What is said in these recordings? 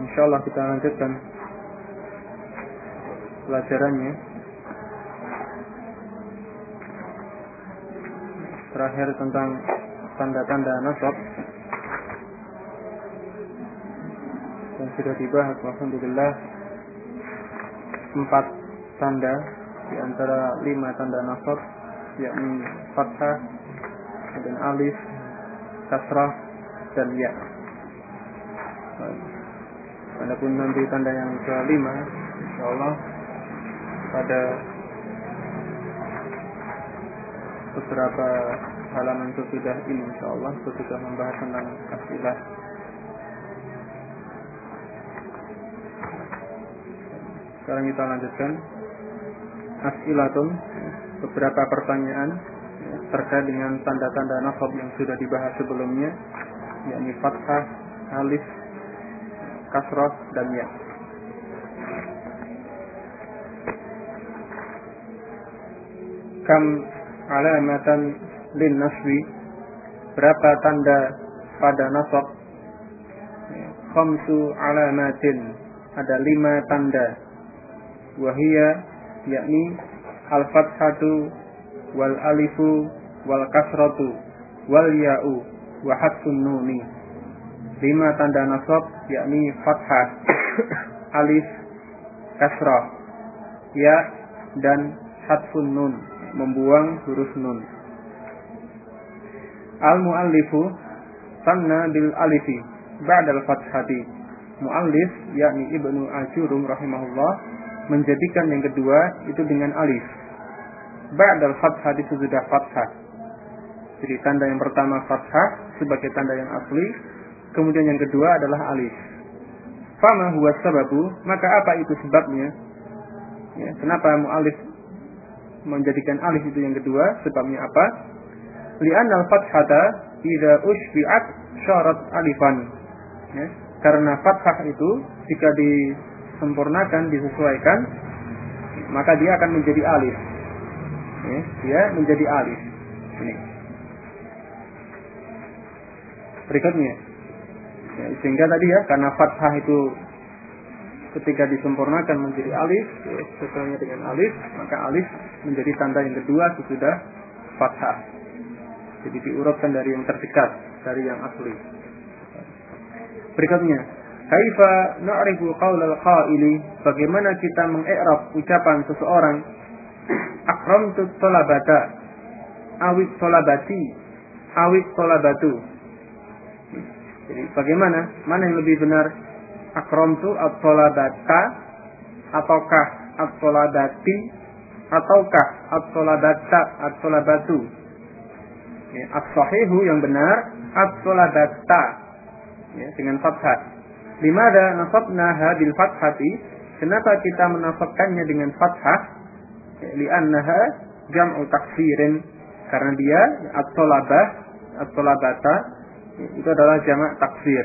Insyaallah kita lanjutkan pelajarannya. Terakhir tentang tanda-tanda nasab. Yang sudah dibahas Alhamdulillah empat tanda di antara lima tanda nasab yakni fathah dan alif kasrah dan ya Adapun nanti tanda yang kelima, insya Allah pada beberapa halaman sesudah ini, insya Allah sudah membahas tentang asilah. Sekarang kita lanjutkan asilatun beberapa pertanyaan terkait dengan tanda-tanda nasab yang sudah dibahas sebelumnya yakni fathah, alif, kasrah dan ya. Kam alamatan lin nasbi berapa tanda pada nasab? Khamsu alamatin ada lima tanda. Wahia yakni al fathatu wal alifu wal kasratu wal ya'u wa hatfun nuni lima tanda nasab yakni fathah, alif, kasrah, ya dan hatfun nun, membuang huruf nun. Al muallifu sanna bil alifi ba'dal fathati. Muallif yakni Ibnu Ajurum rahimahullah menjadikan yang kedua itu dengan alif. Ba'dal fathati sesudah fathah. Jadi tanda yang pertama fathah sebagai tanda yang asli, Kemudian yang kedua adalah alif. Fama huwa sababu, maka apa itu sebabnya? Ya, kenapa mu'alif menjadikan alif itu yang kedua? Sebabnya apa? Li'anna al-fathata idza ushbi'at syarat alifan. Ya, karena fathah itu jika disempurnakan, disesuaikan, maka dia akan menjadi alif. Ya, dia menjadi alif. Ini. Berikutnya, Ya, sehingga tadi ya karena fathah itu ketika disempurnakan menjadi alif, ya, dengan alif, maka alif menjadi tanda yang kedua sesudah fathah. Jadi diurutkan dari yang terdekat, dari yang asli. Berikutnya, kaifa na'rifu qaulal qaili? Bagaimana kita mengikrab ucapan seseorang akramtu tolabata awit tolabati awit tolabatu jadi bagaimana? Mana yang lebih benar? Akramtu at-tolabata ataukah at-tolabati ataukah at-tolabata at-tolabatu? Ya, as-sahihu yang benar at-tolabata ya, dengan fathah. Limada nasabnaha bil fathati? Kenapa kita menafakkannya dengan fathah? Ya, li'annaha jam'u taksirin karena dia at-tolabah at-tolabata itu adalah jamak taksir.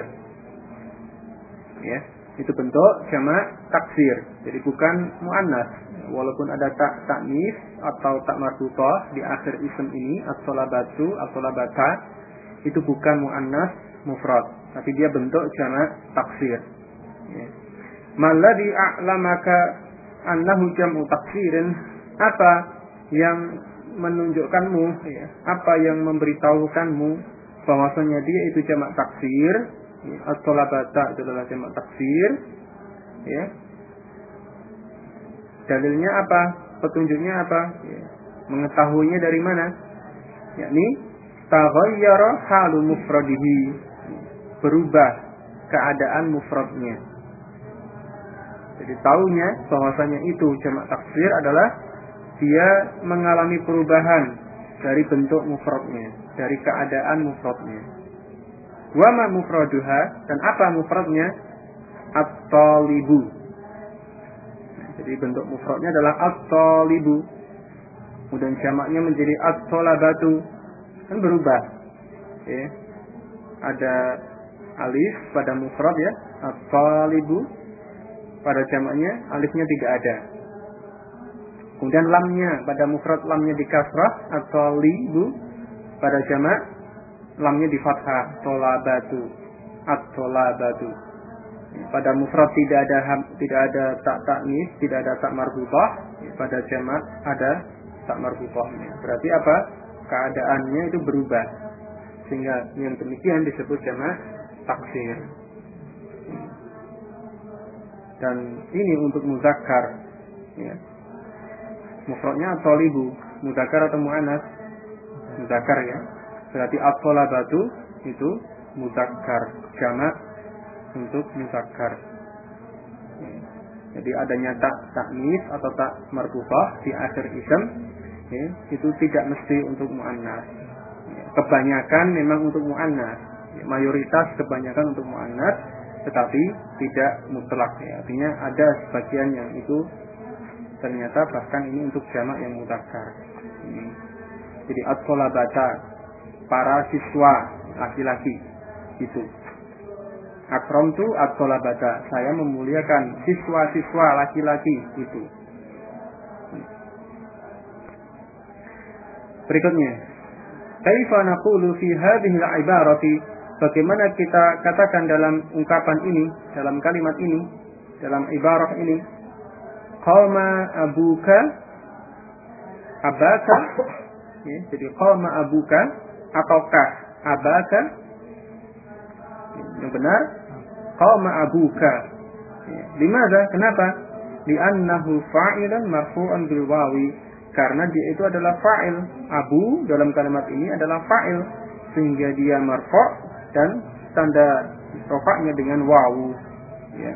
Ya, itu bentuk jamak taksir. Jadi bukan muannas. Walaupun ada tak taknis atau tak marbutah di akhir isim ini as-salabatu as-salabata itu bukan muannas mufrad, tapi dia bentuk jamak taksir. Ya. Malladhi a'lamaka annahu jam'u taksirin apa yang menunjukkanmu ya, apa yang memberitahukanmu bahwasanya dia itu jamak taksir as-salabata itu adalah jamak taksir ya. Dalilnya apa? Petunjuknya apa? Ya. mengetahuinya dari mana? Yakni taghayyara halu mufradihi berubah keadaan mufradnya. Jadi tahunya bahwasanya itu jamak taksir adalah dia mengalami perubahan dari bentuk mufradnya, dari keadaan mufradnya. Wama mufraduha dan apa mufradnya? at-talibu. Nah, jadi bentuk mufradnya adalah at-talibu. Kemudian jamaknya menjadi at-talabatu. Kan berubah. Ada alif pada mufrad ya, at-talibu. Pada jamaknya alifnya tidak ada. Kemudian lamnya pada mufrad lamnya di kasrah atau libu pada jamak lamnya di fathah tolabatu at-tolabatu. Pada mufrad tidak ada tidak ada tak taknis, tidak ada tak marbutah. Pada jamak ada tak marbutahnya. Berarti apa? Keadaannya itu berubah. Sehingga yang demikian disebut jamak taksir. Dan ini untuk muzakkar. Ya. Mufradnya atolibu, muzakkar atau mu'anas? Muzakkar ya. Berarti at-tolabatu itu muzakkar jamak untuk muzakkar. Jadi adanya tak taknis atau tak marfufah di akhir isim ya, itu tidak mesti untuk muannas. Ya, kebanyakan memang untuk muannas. Ya, mayoritas kebanyakan untuk muannas tetapi tidak mutlak ya. Artinya ada sebagian yang itu ternyata bahkan ini untuk jamak yang mutakar. Jadi at para siswa laki-laki itu Akrom tu at-tolabata. Saya memuliakan siswa-siswa laki-laki itu. Berikutnya. Kaifa naqulu fi hadhihi al-ibarati? Bagaimana kita katakan dalam ungkapan ini, dalam kalimat ini, dalam ibarah ini? Qama abuka abaka ya, jadi qama abuka ataukah abaka? Yang benar. Qama abuka. Ya. limadha? Kenapa? Li'annahu fa'ilan marfu'an bil wawi. Karena dia itu adalah fa'il. Abu dalam kalimat ini adalah fa'il. Sehingga dia marfu' dan tanda rofaknya dengan wawu. Ya.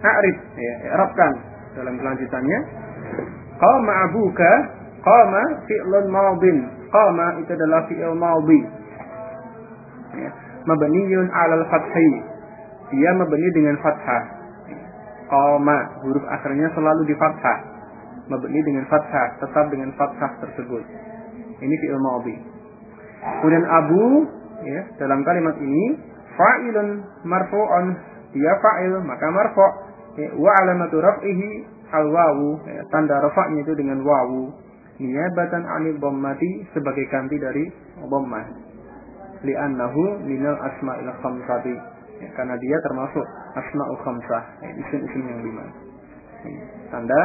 A'rif. Ya i'rabkan dalam kelanjutannya. Qama abuka qama fi'lun madin qama itu adalah fi'il madhi ya mabniyun 'alal fathi. Dia mabni dengan fathah. Qama, huruf akhirnya selalu di fathah. Mabni dengan fathah, tetap dengan fathah tersebut. Ini fi'il madhi. Kemudian abu ya, dalam kalimat ini fa'ilun marfu'un, dia fa'il maka marfu'. Ya, wa alamatu raf'ihi al-wawu, ya, tanda rafa'nya itu dengan wawu. Niyabatan 'anil dhammati sebagai ganti dari dhammah. Li'annahu minal asma'il khamsati. Ya, karena dia termasuk asma'ul khamsah ya, isim-isim yang lima. Ya, tanda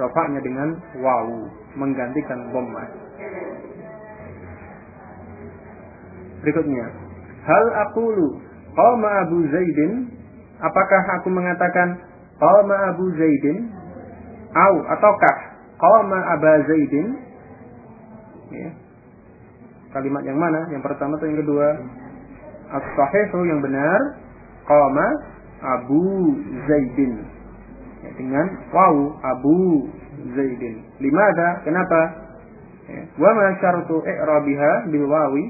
rofaknya dengan wawu menggantikan dhammah. Berikutnya hal aqulu qama abu zaidin? Apakah aku mengatakan qama abu zaidin? Au ataukah qama aba zaidin ya, Kalimat yang mana? Yang pertama atau yang kedua? As-sahihu yang benar qama Abu Zaidin. Ya, dengan wawu Abu Zaidin. Limada? Kenapa? Ya. Wa ma syaratu i'rabiha bil wawi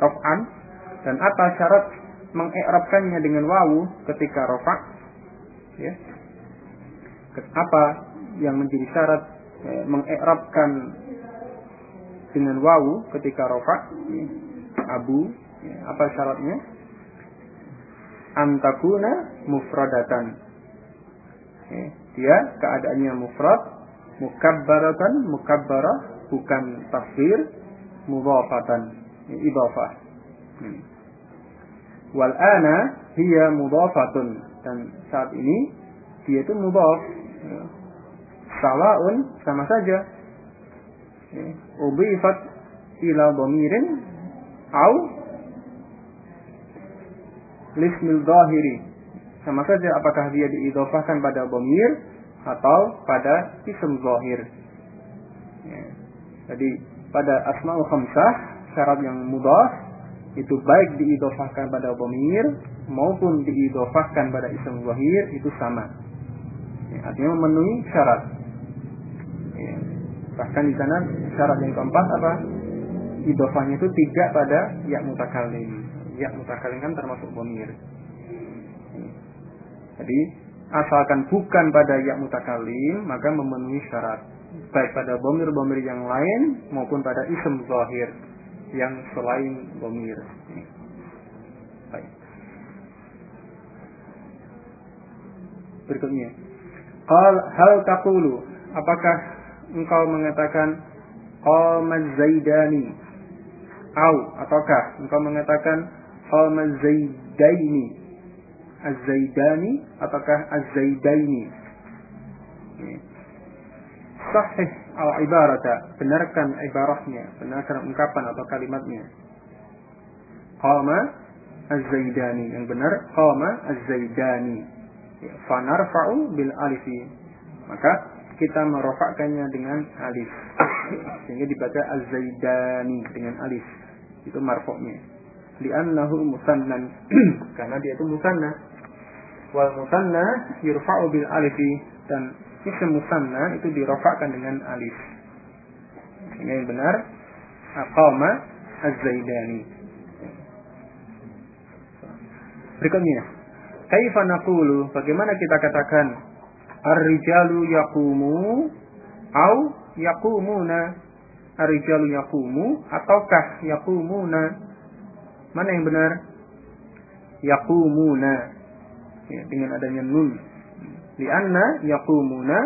raf'an dan apa syarat mengi'rabkannya dengan wawu ketika rafa' ya. Apa yang menjadi syarat ya, mengi'rabkan dengan wawu ketika rofa ya, abu ya, apa syaratnya antakuna mufradatan ya, dia keadaannya mufrad mukabbaratan mukabbarah bukan tafsir mudhafatan idhafah hmm. wal ana hiya mudhafatun dan saat ini dia itu mudhaf. Sawaun sama saja. Ubifat ila dhamirin au lismil zahiri. Sama saja apakah dia diidofahkan pada dhamir atau pada isim zahir. Jadi pada asmaul khamsah syarat yang mudah itu baik diidofahkan pada dhamir maupun diidofahkan pada isim zahir itu sama. Ya, artinya memenuhi syarat Bahkan di sana syarat yang keempat apa? Idofahnya itu tidak pada ya mutakalim. Ya mutakalim kan termasuk bomir. Jadi asalkan bukan pada ya mutakalim maka memenuhi syarat baik pada bomir-bomir yang lain maupun pada isim zahir yang selain bomir. Baik. Berikutnya. Qal hal taqulu apakah engkau mengatakan qamaz zaidani au ataukah engkau mengatakan qamaz zaidaini Az-Zaidani ataukah Az-Zaidaini? Sahih al-ibarata, benarkan ibarahnya, benarkan ungkapan atau kalimatnya. Qama Az-Zaidani, yang benar qama Az-Zaidani. Ya, fanarfa'u bil alifi. Maka kita merofakkannya dengan alif. Sehingga dibaca Az-Zaidani dengan alif. Itu marfoknya. Li'annahu musannan. Karena dia itu musanna. Wal musanna yurfa'u bil alifi. Dan isim musanna itu dirofakkan dengan alif. Ini yang benar. Aqama az-zaidani. Berikutnya. Kaifa naqulu? Bagaimana kita katakan ar-rijalu yaqumu au yaqumuna ar-rijalu yaqumu ataukah yaqumuna Mana yang benar? Yaqumuna. Ya, dengan adanya nun. Lianna yaqumuna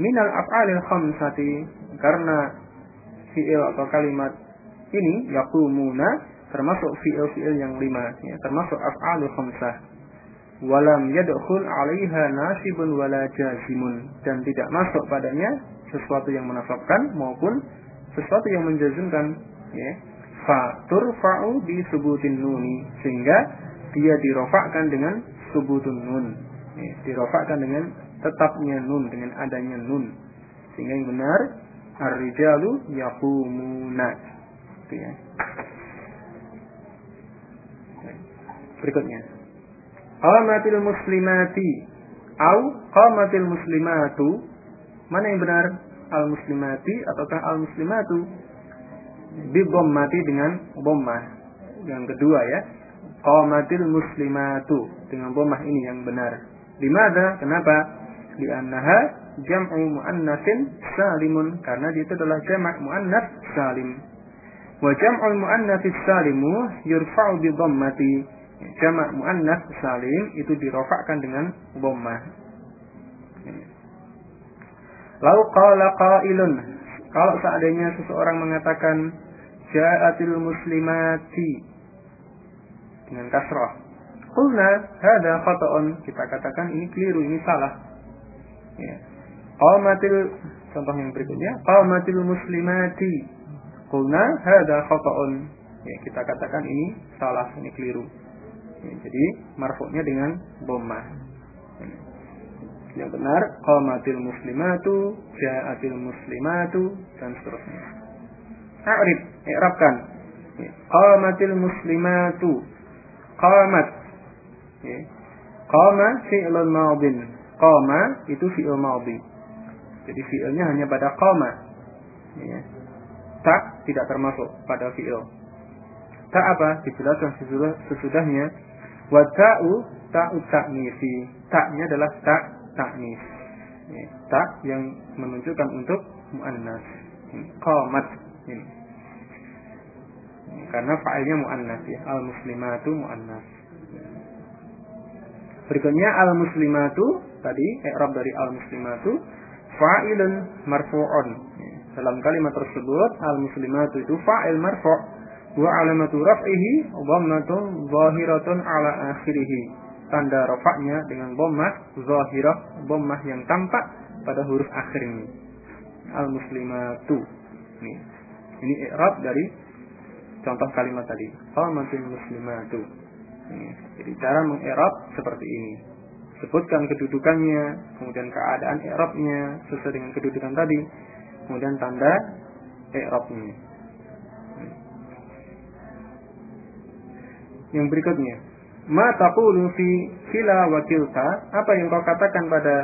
minal af'alil khamsati. Karena fi'il atau kalimat ini yaqumuna termasuk fi'il-fi'il yang lima. Ya, termasuk af'alul khamsah. Walam yadkhul 'alaiha nasibun wala jazimun. Dan tidak masuk padanya sesuatu yang menasabkan maupun sesuatu yang menjazimkan ya. Fa turfa'u bi subutin nuni sehingga dia dirofakkan dengan subutun nun. Ya, dirofakkan dengan tetapnya nun dengan adanya nun. Sehingga yang benar ar-rijalu yaqumuna. Ya. Berikutnya qamatil muslimati au qamatil muslimatu mana yang benar al muslimati ataukah al muslimatu mati dengan dhammah. Yang kedua ya, qamatil muslimatu dengan dhammah ini yang benar. Di mana? Kenapa? Li'annaha jam'u muannatsin salimun karena itu adalah jamak muannats salim. Wa jam'ul muannatsis salimu yurfa'u bi dhammati. Jamak muannats salim itu dirofakkan dengan dhammah. Lau qala qailun kalau seandainya seseorang mengatakan ja'atil muslimati dengan kasrah. Qulna hadza khata'un. Kita katakan ini keliru, ini salah. Ya. Qamatil contoh yang berikutnya, qamatil muslimati. Qulna hadza khata'un. Ya, kita katakan ini salah, ini keliru. Jadi marfuknya dengan. Ya. Yang benar qamatil muslimatu, ja'atil muslimatu dan seterusnya. A'rif, i'rabkan. Qamatil muslimatu. Qamat. Qama fi'lun madin. Qama itu fi'il madhi. Jadi fi'ilnya hanya pada qama. Ya. Tak tidak termasuk pada fi'il. Tak apa? Dijelaskan sesudah, sesudahnya. Wa ta'u ta'u ta'nisi. Taknya adalah tak ta'nis. Ya. Tak yang menunjukkan untuk muannas. Qamat. Karena fa'ilnya mu'annas ya. Al-muslimatu mu'annas. Berikutnya al-muslimatu tadi i'rab dari al-muslimatu fa'ilun marfu'un. Dalam kalimat tersebut al-muslimatu itu fa'il marfu' wa alamatu raf'ihi dhammatun zahiratun ala akhirih. Tanda rafa'nya dengan dhammah zahirah, dhammah yang tampak pada huruf akhir ini. Al-muslimatu. Nih. Ini i'rab dari contoh kalimat tadi. Qamatul muslimatu. Jadi cara mengi'rab seperti ini. Sebutkan kedudukannya, kemudian keadaan i'rabnya sesuai dengan kedudukan tadi, kemudian tanda i'rabnya. Yang berikutnya, ma taqulu fi kila wa kilta? Apa yang kau katakan pada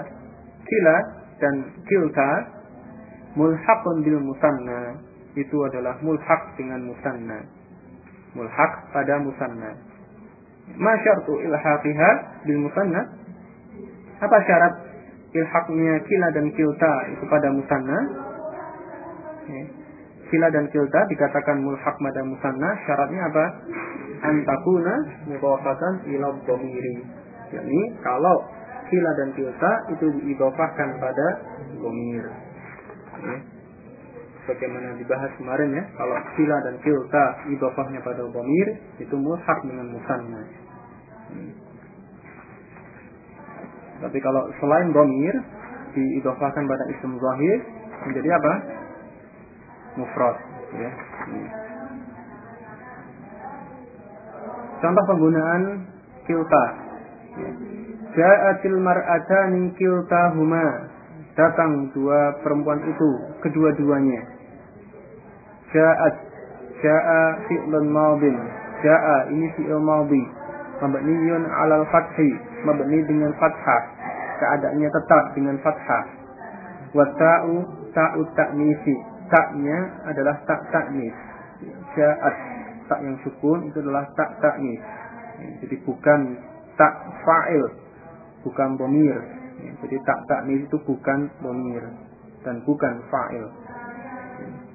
kila dan kilta? Mulhaqun bil musanna itu adalah mulhaq dengan musanna. Mulhaq pada musanna. Ma syartu ilhaqiha bil musanna? Apa syarat ilhaknya kila dan kilta itu pada musanna? Ya. Kila dan kilta dikatakan mulhak pada musanna, syaratnya apa? Antakuna mudhafatan ila dhamiri. Jadi kalau kila dan kilta itu diidofahkan pada dhamir. Ya. Bagaimana dibahas kemarin ya, kalau kila dan kilta idofahnya pada dhamir itu mulhak dengan musanna. Tapi kalau selain domir diidofahkan pada isim zahir menjadi apa? Mufrad. Ya. Contoh penggunaan kilta. Ya. Ja'atil mar'atani huma. Datang dua perempuan itu, kedua-duanya. Ja'at. Ja'a fi'lun madin. Ja'a ini fi'il madhi. Mabniyun alal fathi mabni dengan fathah. Keadaannya tetap dengan fathah. Wa ta'u ta'u ta'nisi. Ta'nya adalah tak ta'nis. Ja'at. Tak yang sukun itu adalah tak ta'nis. Jadi bukan tak fa'il. Bukan bomir. Jadi tak ta'nis itu bukan bomir. Dan bukan fa'il.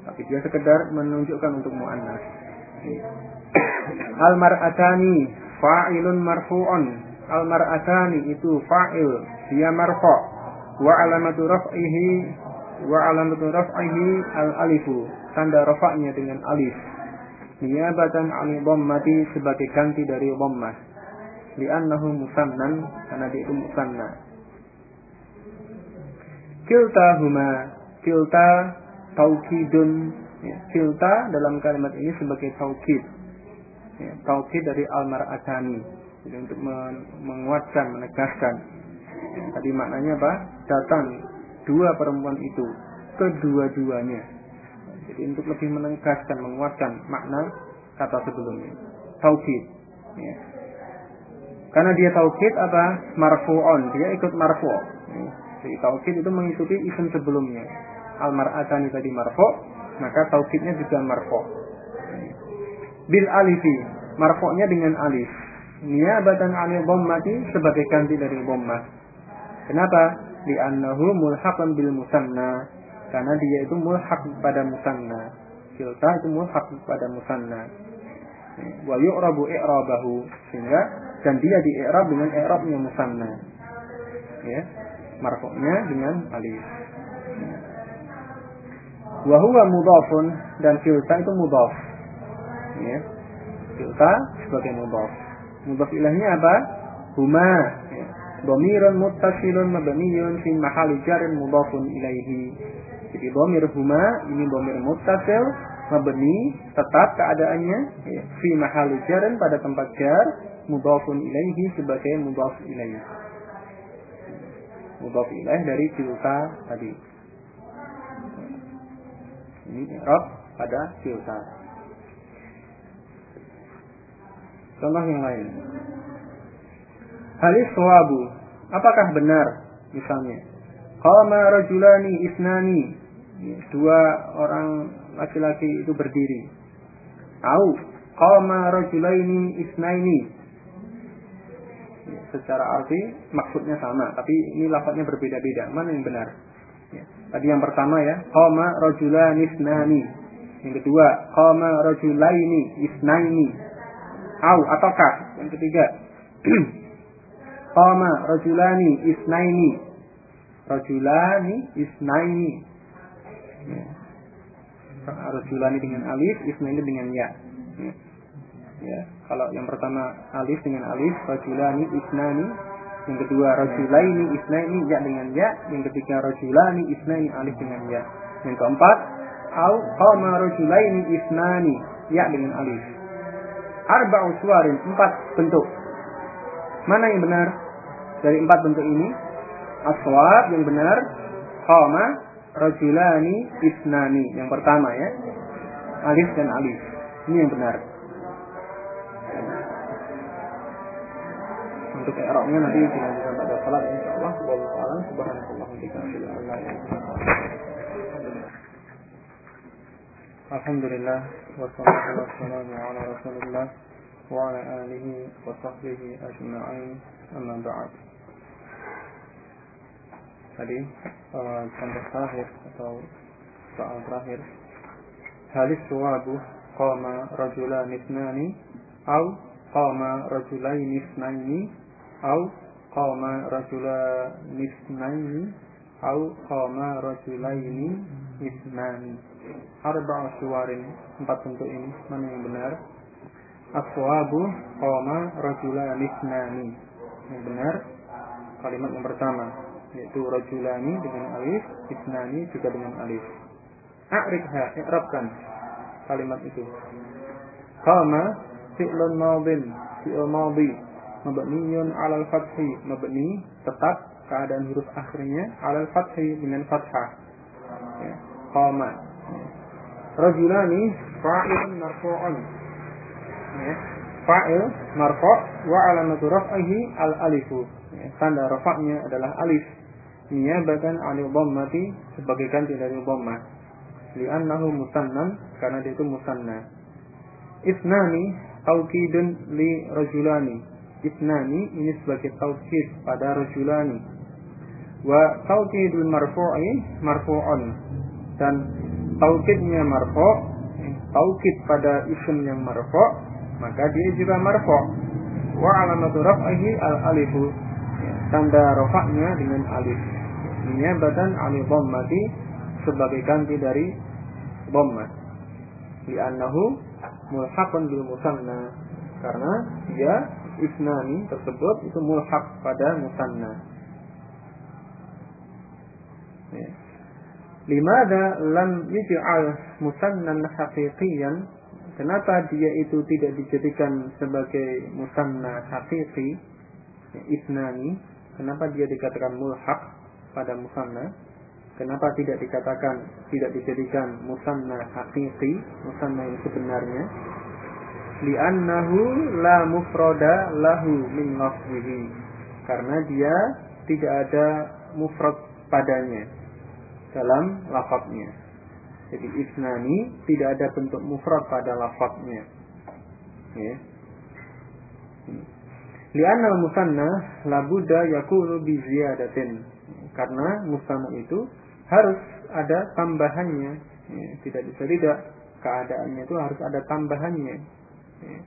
Tapi dia sekedar menunjukkan untuk mu'annas. Al mar'atani fa'ilun marfu'un al mar'atani itu fa'il dia marfa wa alamatu raf'ihi wa alamatu raf'ihi al alifu tanda rafa'nya dengan alif. Niyabatan ali dhammati sebagai ganti dari dhammah. Li'annahu musannan karena dia itu musanna. Kilta huma kilta taukidun ya, kilta dalam kalimat ini sebagai taukid ya, taukid dari al mar'atani jadi untuk menguatkan, menegaskan. Tadi maknanya apa? Datang dua perempuan itu kedua-duanya. Jadi untuk lebih menegaskan, menguatkan makna kata sebelumnya. Taukid. Ya. Karena dia taukid apa? Marfu'on. Dia ikut marfu'. Ya. Jadi taukid itu mengikuti isim sebelumnya. Al-mar'atani tadi marfu', maka taukidnya juga marfu'. Bil alifi. Marfu'nya dengan alif niabatan anil dhammati sebagai ganti dari dhammah. Kenapa? Li'annahu mulhaqan bil musanna. Karena dia itu mulhaq pada musanna. Kilta itu mulhaq pada musanna. Wa yu'rabu i'rabahu. Sehingga dan dia di i'rab dengan i'rabnya musanna. Ya. Marfu'nya dengan alif. Wa huwa mudhafun dan kilta itu mudhaf. Ya. Kilta sebagai mudhaf. Mudhaf ilahnya apa? Huma. Dhamirun muttasilun mabniyun fi mahali jarin mudhafun ilaihi. Jadi dhamir huma ini dhamir muttasil mabni tetap keadaannya ya. fi jarin pada tempat jar mudhafun ilaihi sebagai mudhaf ilaihi. Mudhaf ilaih dari tilka tadi. Ini i'rab pada tilka. Contoh yang lain. Halis sawabu. Apakah benar misalnya? Qama rajulani isnani. Dua orang laki-laki itu berdiri. Au qama rajulaini isnaini. Secara arti maksudnya sama, tapi ini lafadznya berbeda-beda. Mana yang benar? Ya. Tadi yang pertama ya, qama rajulani isnani. Yang kedua, qama rajulaini isnaini au ataukah yang ketiga qama rajulani isnaini rajulani isnaini ya. rajulani dengan alif isnaini dengan ya. ya kalau yang pertama alif dengan alif rajulani isnani yang kedua rajulaini isnaini ya dengan ya yang ketiga rajulani isnaini alif dengan ya yang keempat au qama rajulaini isnani ya dengan alif arba'u suwarin, empat bentuk. Mana yang benar? Dari empat bentuk ini, aswab yang benar, qama, rajulani, isnani. Yang pertama ya. Alif dan alif. Ini yang benar. Untuk i'rabnya nanti dilanjutkan pada salat insyaallah. Wallahu a'lam. Bihamdihi. Alhamdulillah wassalatu wassalamu ala Rasulillah wa ala alihi wa sahbihi ajma'in amma ba'd. Tadi uh, terakhir atau soal terakhir. Halis suwabu qama rajulan isnani au qama rajulain isnaini au qama rajulan isnaini au qama rajulaini isnani arba'a suwarin empat bentuk ini. Mana yang benar? Aswabu qama rajulan isnani yang benar kalimat yang pertama yaitu rajulani dengan alif isnani juga dengan alif a'rifha i'rabkan kalimat itu qama fi'lun madin fi'l madhi mabniun 'ala al-fathi mabni tetap keadaan huruf akhirnya 'ala al-fathi dengan fathah ya. qama rajulani fa'ilun marfu'un ya. fa'il marfu' wa alamatu raf'ihi al alifu ya. tanda rafa'nya adalah alif niyabatan 'anil dhammati sebagai ganti dari dhammah li'annahu musannan karena dia itu musanna isnani taukidun li rajulani isnani ini sebagai taukid pada rajulani wa taukidul marfu'i marfu'un dan taukidnya marfo, taukid pada isim yang marfo, maka dia juga marfo. Wa alamatu raf'ihi al alifu. Tanda rafa'nya dengan alif. Badan alif dhammati sebagai ganti dari dhammah. Li'annahu mulhaqun bil musanna. Karena dia isnani tersebut itu mulhaq pada musanna. Ya. Limada lam yuj'al musannan haqiqiyan? Kenapa dia itu tidak dijadikan sebagai musanna haqiqi? Ya, isnani. Kenapa dia dikatakan mulhaq pada musanna? Kenapa tidak dikatakan tidak dijadikan musanna haqiqi, musanna yang sebenarnya? Li'annahu la mufrada lahu min lafzihi. Karena dia tidak ada mufrad padanya dalam lafadznya. Jadi isnani tidak ada bentuk mufrad pada lafadznya. Ya. Lianna musanna labuda yakunu bi ziyadatin. Karena musanna itu harus ada tambahannya. Ya, tidak bisa tidak keadaannya itu harus ada tambahannya. Ya.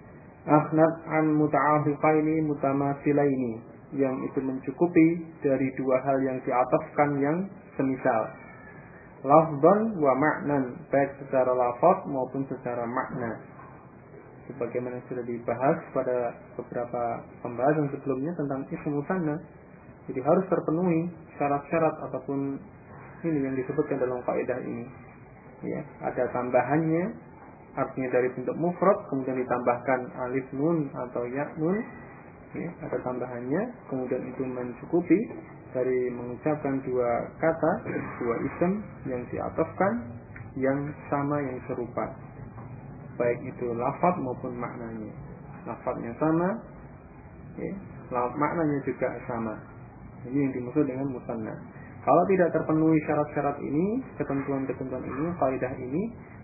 Akhnat an muta'afiqaini mutamasilaini yang itu mencukupi dari dua hal yang diatafkan yang semisal lafdan wa maknan baik secara lafaz maupun secara makna sebagaimana sudah dibahas pada beberapa pembahasan sebelumnya tentang isim musanna jadi harus terpenuhi syarat-syarat ataupun ini yang disebutkan dalam kaidah ini ya ada tambahannya artinya dari bentuk mufrad kemudian ditambahkan alif nun atau ya nun ya, ada tambahannya kemudian itu mencukupi dari mengucapkan dua kata, dua isim yang diatofkan yang sama yang serupa. Baik itu lafaz maupun maknanya. Lafaznya sama, ya, maknanya juga sama. Ini yang dimaksud dengan musanna. Kalau tidak terpenuhi syarat-syarat ini, ketentuan-ketentuan ini, faidah ini,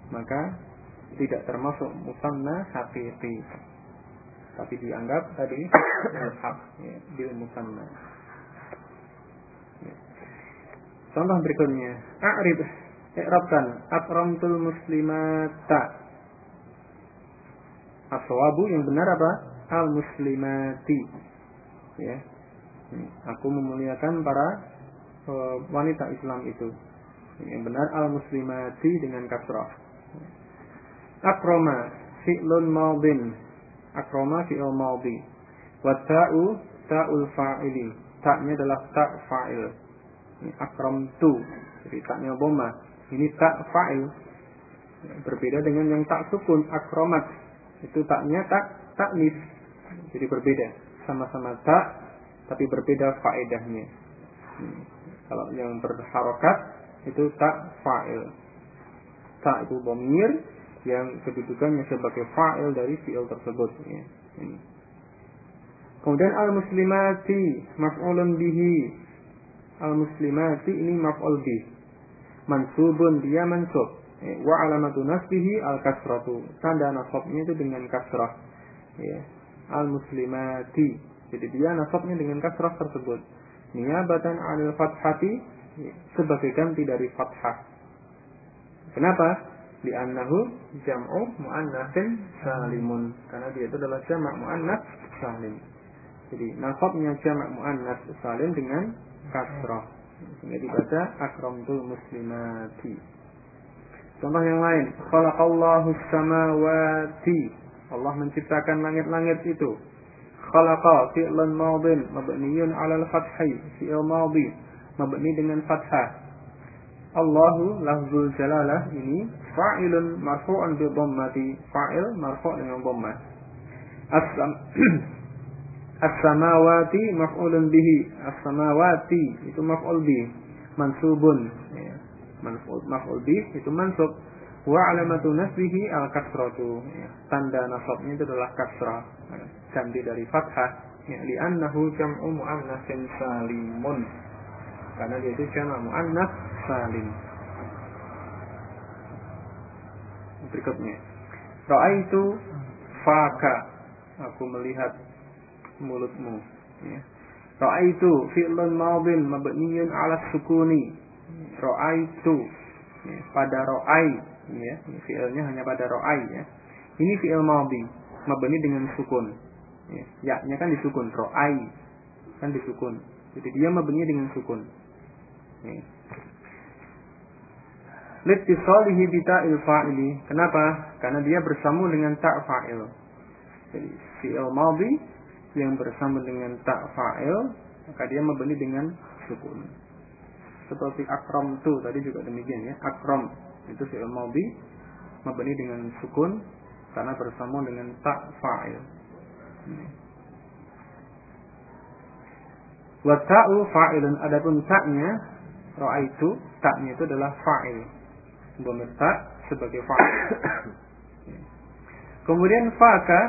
maka tidak termasuk musanna hakiki. Tapi dianggap tadi hak ya, di musanna. Contoh berikutnya, a'rib i'rabkan akramtul muslimata. Aswabu yang benar apa? Al muslimati. Ya. Aku memuliakan para uh, wanita Islam itu. Yang benar al muslimati dengan kasrah. Akroma fi'lun maudin. Akroma fi'l maudi. Wa ta'u ta'ul fa'ili. Ta'nya adalah ta' fa'il ini akram tu. Jadi taknya boma. Ini tak fa'il. Berbeda dengan yang tak sukun, akromat. Itu taknya tak taknis. Jadi berbeda. Sama-sama tak, tapi berbeda faedahnya. Hmm. Kalau yang berharokat itu tak fa'il. Tak itu bomir yang kedudukannya sebagai fa'il dari fi'il tersebut. Ya. Kemudian al-muslimati maf'ulun bihi al muslimati ini maf'ul bih. Mansubun dia mansub. Eh, wa alamatu nasbihi al kasratu. Tanda nasabnya itu dengan kasrah. Ya. Al muslimati. Jadi dia nasabnya dengan kasrah tersebut. niyabatan 'anil fathati sebagai ganti dari fathah. Kenapa? Li'annahu jam'u mu'annatsin salimun. Karena dia itu adalah jamak mu'annats salim. Jadi nasabnya jamak mu'annats salim dengan kasrah. Sehingga dibaca akramtul muslimati. Contoh yang lain, khalaqallahu samawati. Allah menciptakan langit-langit itu. Khalaqa fi'lan madin mabniyun 'ala al-fathi, fi'il madhi mabni dengan fathah. Allahu lafzul ini fa'ilun marfu'un bi dhammati fa'il marfu' dengan dhammah as-sam as-samawati maf'ulun itu maf'ul bi mansubun ya. bi itu mansub wa alamatu nasbihi al-kasratu ya. tanda nasabnya itu adalah kasrah. Ganti dari fathah ya li'annahu jam'u muannatsin salimun karena dia itu jamak muannats salim. Berikutnya. itu faka. Aku melihat mulutmu. Ya. itu fi'lun madin mabniyun ala sukuni. itu ya. pada ra'ai ya. Fi'ilnya hanya pada ra'ai ya. Ini fi'il madhi mabni dengan sukun. Ya, yaknya kan disukun, ra'ai kan disukun. Jadi dia mabni dengan sukun. Ya litisalihi bita'il fa'ili. Kenapa? Karena dia bersambung dengan tak fa'il. Jadi fi'il madhi yang bersambung dengan tak fa'il, maka dia membeli dengan sukun. Seperti akram tu tadi juga demikian ya. Akram itu fi'il madhi membeli dengan sukun karena bersambung dengan tak fa'il. Wa ta'u fa'ilun adapun ta'nya ra'aitu ta'nya itu adalah fa'il dhamir sebagai fa'il. Kemudian faka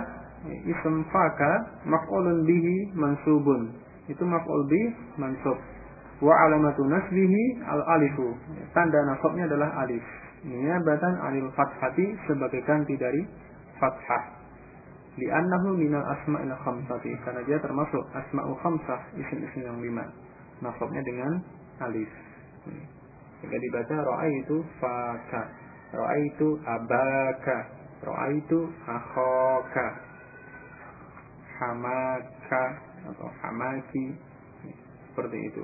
ism faka maf'ulun bihi mansubun. Itu maf'ul bih mansub. Wa alamatu nasbihi al alifu. Tanda nasabnya adalah alif. Niyabatan anil fathati sebagai ganti dari fathah. Li'annahu minal asma'il khamsati. Karena dia termasuk asma'ul khamsah, isim-isim yang lima. Nasabnya dengan alif. Jika dibaca roa itu faka, roa itu abaka, roa itu akhoka, hamaka atau hamaki, seperti itu.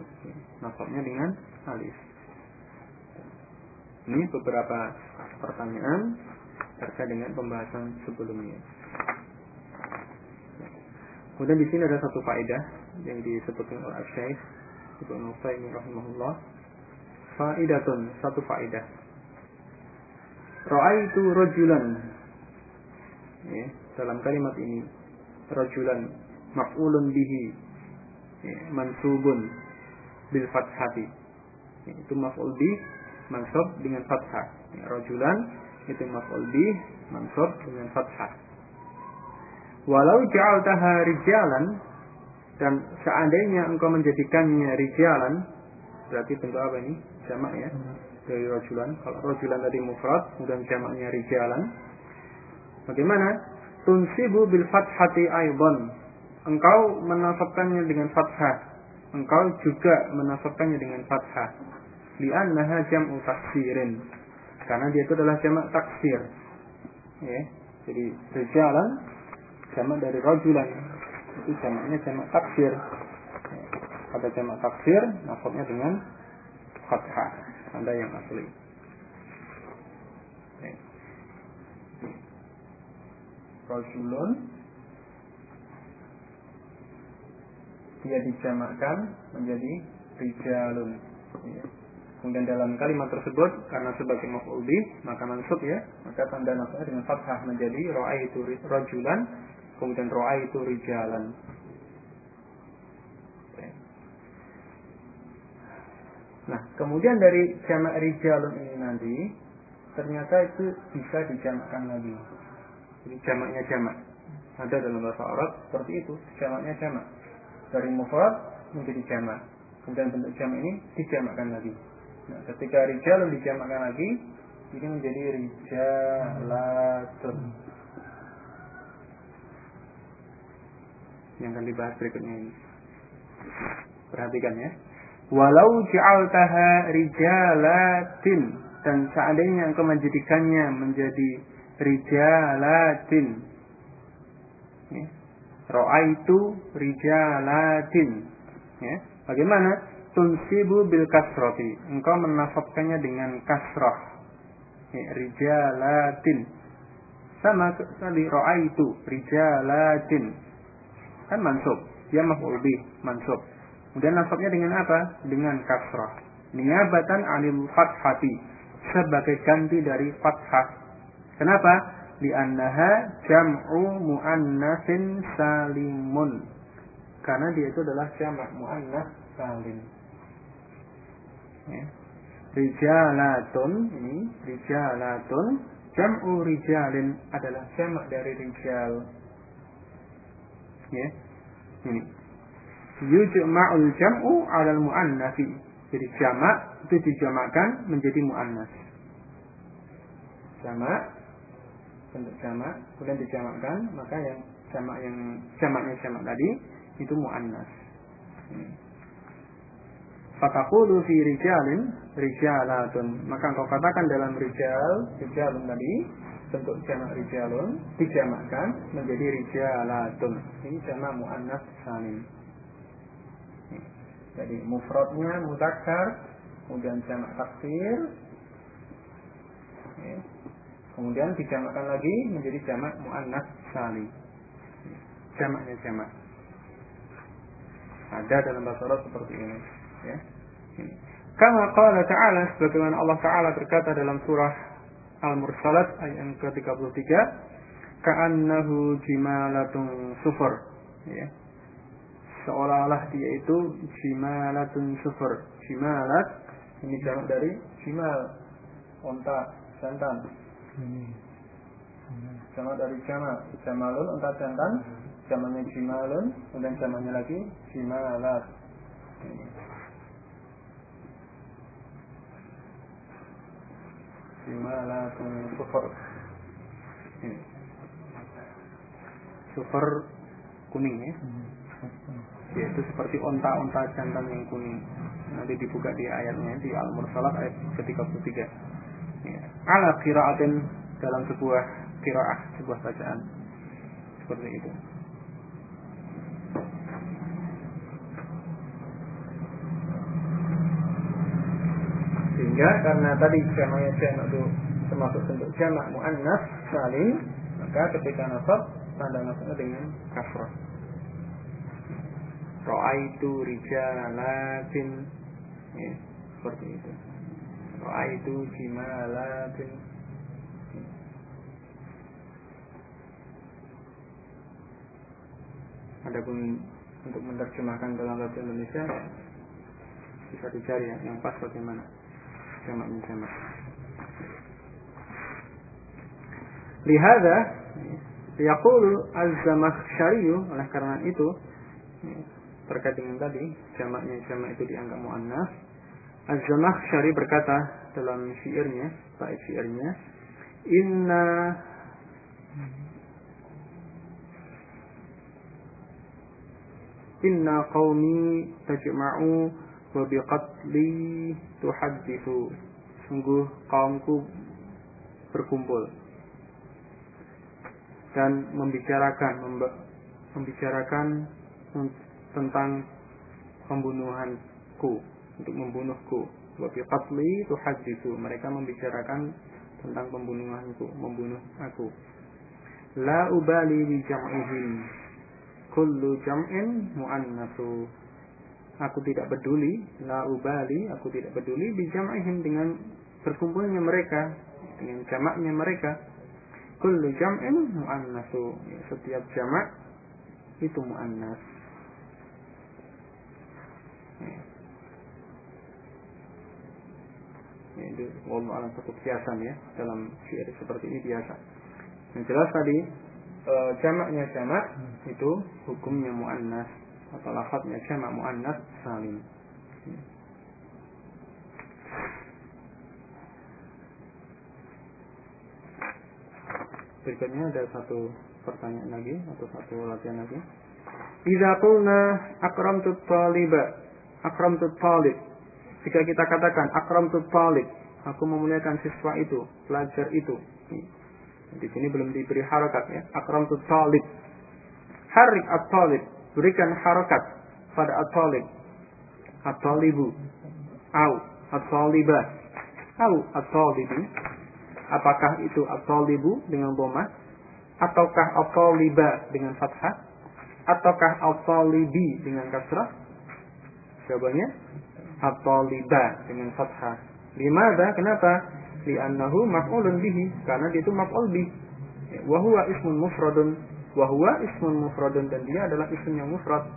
Nasabnya dengan alif. Ini beberapa pertanyaan terkait dengan pembahasan sebelumnya. Kemudian di sini ada satu faedah yang disebutkan oleh Syekh Ibnu Utsaimin rahimahullah. Faidatun satu faidah itu rojulan ya, dalam kalimat ini rojulan maf'ulun bihi ya, mansubun bil fathati. Ya, itu maf'ul bih mansub dengan fathah. Ya, rojulan itu maf'ul bih mansub dengan fathah walau ja'altaha rijalan dan seandainya engkau menjadikannya rijalan berarti bentuk apa ini jamak ya dari rojulan. Kalau rojulan tadi mufrad, kemudian jamaknya rijalan. Bagaimana? Tunsibu bil fathati aidan. Engkau menasabkannya dengan fathah. Engkau juga menasabkannya dengan fathah. Li'annaha jam'u taksirin. Karena dia itu adalah jamak taksir. Ya. Jadi rijalan jamak dari rojulan. Itu jamaknya jamak taksir. Pada jamak taksir, nasabnya dengan fathah tanda yang asli Rasulun dia dijamakkan menjadi rijalun ya. Kemudian dalam kalimat tersebut karena sebagai maf'ul maka mansub ya maka tanda nasabnya dengan fathah menjadi itu rajulan kemudian itu rijalan Nah, kemudian dari jamak rijalun ini nanti ternyata itu bisa dijamakkan lagi. Jadi jamaknya jamak. Ada dalam bahasa Arab seperti itu, jamaknya jamak. Dari mufrad menjadi jamak. Kemudian bentuk jamak ini dijamakkan lagi. Nah, ketika rijalun dijamakkan lagi, ini menjadi rijalatun. Yang akan dibahas berikutnya ini. Perhatikan ya. Walau ja'altaha rijalatin dan seandainya engkau menjadikannya menjadi rijalatin. Ya. Ra'aitu rijalatin. Ya. Bagaimana? Tunsibu bil kasrati. Engkau menasabkannya dengan kasrah. Ya, rijalatin. Sama sekali ra'aitu rijalatin. Kan mansub. Ya maf'ul mansub. Kemudian nasabnya dengan apa? Dengan kasrah. Niabatan anil fathati. Sebagai ganti dari fathah. Kenapa? Liannaha jam'u mu'annasin salimun. Karena dia itu adalah jamak mu'annas salim. Ya. Rijalatun ini rijalatun jam'u rijalin adalah jamak dari rijal. Ya. Ini yujma'ul jam'u 'alal mu'annasi. Jadi jamak itu dijamakkan menjadi mu'annas. Jamak bentuk jamak kemudian dijamakkan maka yang jamak yang jamaknya jamak tadi itu mu'annas. Fataqulu fi rijalin rijalatun. Maka engkau katakan dalam rijal, rijalun tadi bentuk jamak rijalun dijamakkan menjadi rijalatun. Ini jamak muannas salim. Jadi mufradnya mudzakkar, kemudian jamak taksir, kemudian dijamakkan lagi menjadi jamak muannas salim. Jamaknya jamak. Ada dalam bahasa Arab seperti ini. Ya. Kama qala ta'ala sebagaimana Allah Ta'ala berkata dalam surah Al-Mursalat ayat yang ke-33 ka'annahu jimalatun sufur ya seolah-olah dia itu jimalatun sufur. Jimalat ini jamak dari jimal, onta, jantan. Jamak dari jamak, jamalun, onta jantan. Jamannya jimalun, kemudian jamannya lagi jimalat. Jimalatun sufur. Sufur kuning ya? Yaitu seperti onta-onta jantan yang kuning. Nanti dibuka di ayatnya di Al-Mursalat ayat ke-33 ya. ala kiraatin dalam sebuah kiraah sebuah bacaan. Seperti itu sehingga karena tadi jamaknya jamak itu termasuk bentuk jamak muannas salim maka ketika nasab tanda nasabnya dengan kafrah. Ra'aitu rijalatin. Ya, seperti itu. Ra'aitu jimalatin. Adapun untuk menerjemahkan dalam bahasa Indonesia bisa dicari ya, yang pas bagaimana jamaknya jamak. Lihada yaqulu az-zamakhsyari oleh karena itu terkait dengan tadi jamaknya jamak itu dianggap muannas Az-Zamakhsyari berkata dalam syairnya, bait syairnya, "Inna Inna qaumi tajma'u wa biqatli tuhaddithu." Sungguh kaumku berkumpul dan membicarakan membicarakan tentang pembunuhanku untuk membunuhku. Wa fi qatli tuhaditsu mereka membicarakan tentang pembunuhanku membunuh aku. La ubali bi jam'ihim. Kullu jam'in muannatsu aku tidak peduli la ubali aku tidak peduli bi jam'ihim dengan berkumpulnya mereka dengan jamaknya mereka. Kullu jam'in muannatsu setiap jamak itu muannas. Ya, itu wallahu alam satu kiasan ya dalam syair seperti ini biasa. Yang jelas tadi e, jamaknya jamak itu hukumnya muannas atau lafadznya jamak muannas salim. Berikutnya ada satu pertanyaan lagi atau satu latihan lagi. Akramtu taliba akram tu talib. Jika kita katakan akram tu talib, aku memuliakan siswa itu, pelajar itu. Di sini belum diberi harokat ya. Akram tu talib. Harik at-talib. Berikan harokat pada at-talib. At-talibu. Au. At-talibah. Au. At-talibu. Apakah itu at-talibu dengan bomah? Ataukah at-taliba dengan fathah? Ataukah at-talibi dengan kasrah? Jawabannya at-taliba dengan fathah. Limada? Kenapa? Li'annahu maf'ulun bihi. Karena dia itu maf'ul bih. Wa huwa ismun mufradun. Wa huwa ismun mufradun. Dan dia adalah ism yang mufrad.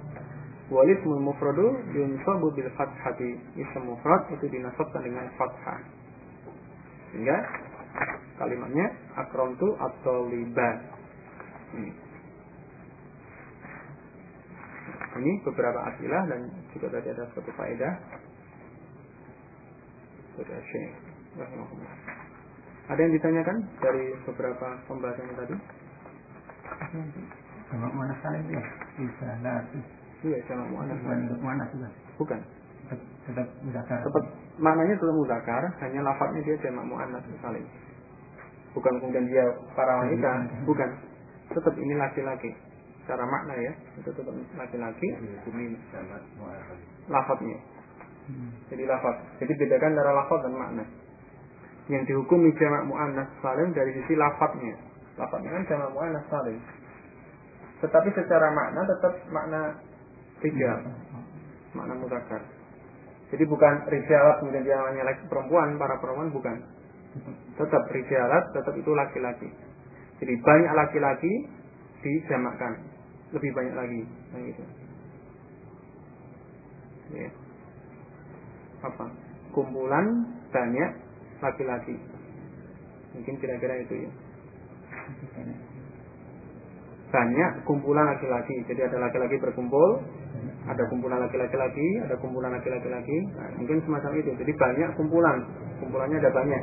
Wal ismul mufradu yunsabu bil fathati. Ism mufrad itu dinasabkan dengan fathah. Sehingga kalimatnya akramtu at-taliban. Ini. Ini beberapa asilah dan juga tadi ada satu faedah. Ada yang ditanyakan dari beberapa pembahasan tadi? Sama mana saling ya? Bisa nanti. Iya, sama mana? Bukan juga. Bukan. Tetap mudakar. Tetap maknanya tetap mudakar, hanya lafadznya dia jamak muannas saling. Bukan kemudian dia para wanita, bukan. Tetap ini laki-laki. Secara makna ya, itu tetap laki-laki. Lafadznya. Hmm. Jadi lafaz. Jadi bedakan antara lafaz dan makna yang dihukumi jamak muannas salim dari sisi lafadznya. Lafadznya kan jamak muannas salim. Tetapi secara makna tetap makna rijal. Makna mudakar. Jadi bukan rijalat kemudian dia hanya laki perempuan, para perempuan bukan. Tetap rijalat, tetap itu laki-laki. Jadi banyak laki-laki dijamakkan. Lebih banyak lagi. Nah, gitu. Ya. Apa? Kumpulan banyak laki-laki. Mungkin kira-kira itu ya. Banyak kumpulan laki-laki. Jadi ada laki-laki berkumpul, ada kumpulan laki-laki lagi, ada kumpulan laki-laki lagi. Nah, mungkin semacam itu. Jadi banyak kumpulan. Kumpulannya ada banyak.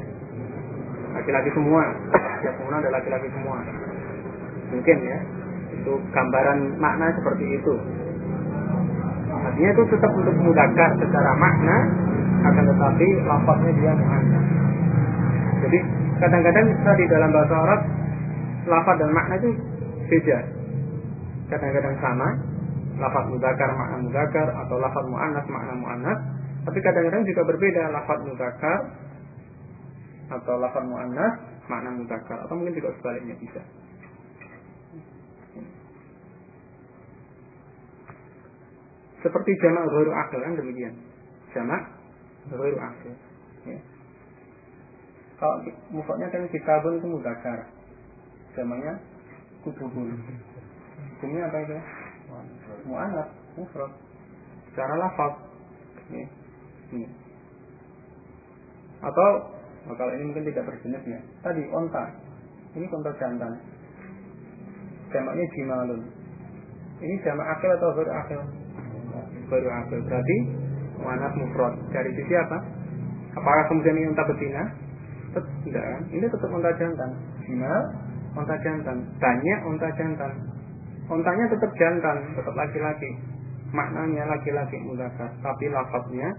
Laki-laki semua. Ya kumpulan ada laki-laki semua. Mungkin ya. Itu gambaran makna seperti itu. Artinya itu tetap untuk memudahkan secara makna akan tetapi lafaznya dia muannas. Jadi kadang-kadang kita di dalam bahasa Arab lafaz dan makna itu beda. Kadang-kadang sama, lafaz mudakar makna mudakar atau lafaz muannas makna muannas, tapi kadang-kadang juga berbeda lafaz mudakar atau lafaz muannas makna mudakar atau mungkin juga sebaliknya bisa. Seperti jamak ghairu akil kan demikian. Jamak ghairu akil. Ya. Kalau mufradnya kan kitabun itu mudakar. Jamaknya kutubun. Hukumnya apa itu? Mu'anat, mufrad. Secara lafaz. Ini. Ini. Atau oh, kalau ini mungkin tidak berjenis ya. Tadi onta. Ini onta jantan. Jamaknya jimalun. Ini jamak akil atau baru akil? Baru akil. Berarti mu'anat mufrad. Dari sisi apa? Apakah kemudian ini unta betina? tidak kan? Ini tetap unta jantan. Jimal, unta jantan. Banyak unta jantan. Untanya tetap jantan, tetap laki-laki. Maknanya laki-laki mudakar, tapi lafadznya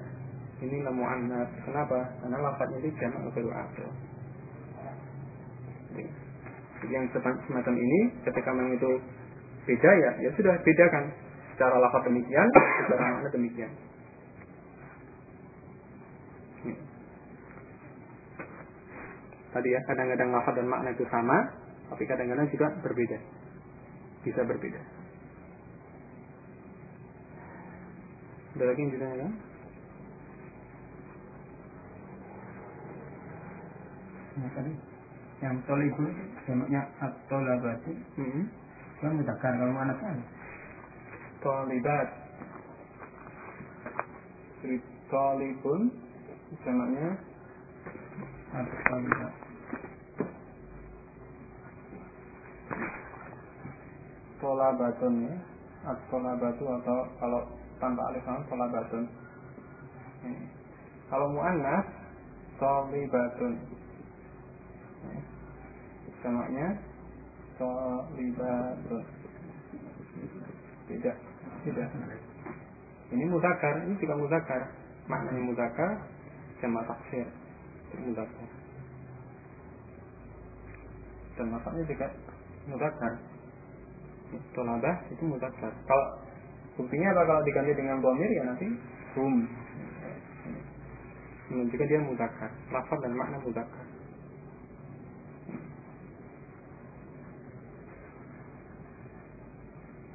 ini nemu anak. Kenapa? Karena lafadznya itu jamak baru akil. Yang semacam ini, ketika memang itu beda ya, ya sudah bedakan. Secara lafaz demikian, secara makna demikian. Tadi ya, kadang-kadang lafaz dan makna itu sama, tapi kadang-kadang juga berbeda. Bisa berbeda. Ada lagi yang ditanyakan? Nah, tadi yang tolibu jamaknya atau labati hmm. kan mudakar kalau mana kan tolibat jadi tolibun jamaknya Pola batun ya pola batu atau kalau tanpa alif lam pola batun kalau muannas soli batun samanya soli batun tidak tidak Ini mudakar, ini juga mudakar. Maknanya mudakar, jamak taksir. Mudakar. Dan maknanya juga mudakar. Tolabah itu mudakar. Kalau buktinya apa kalau diganti dengan bomir ya nanti hum. Menunjukkan dia mudakar. Lafaz dan makna mudakar.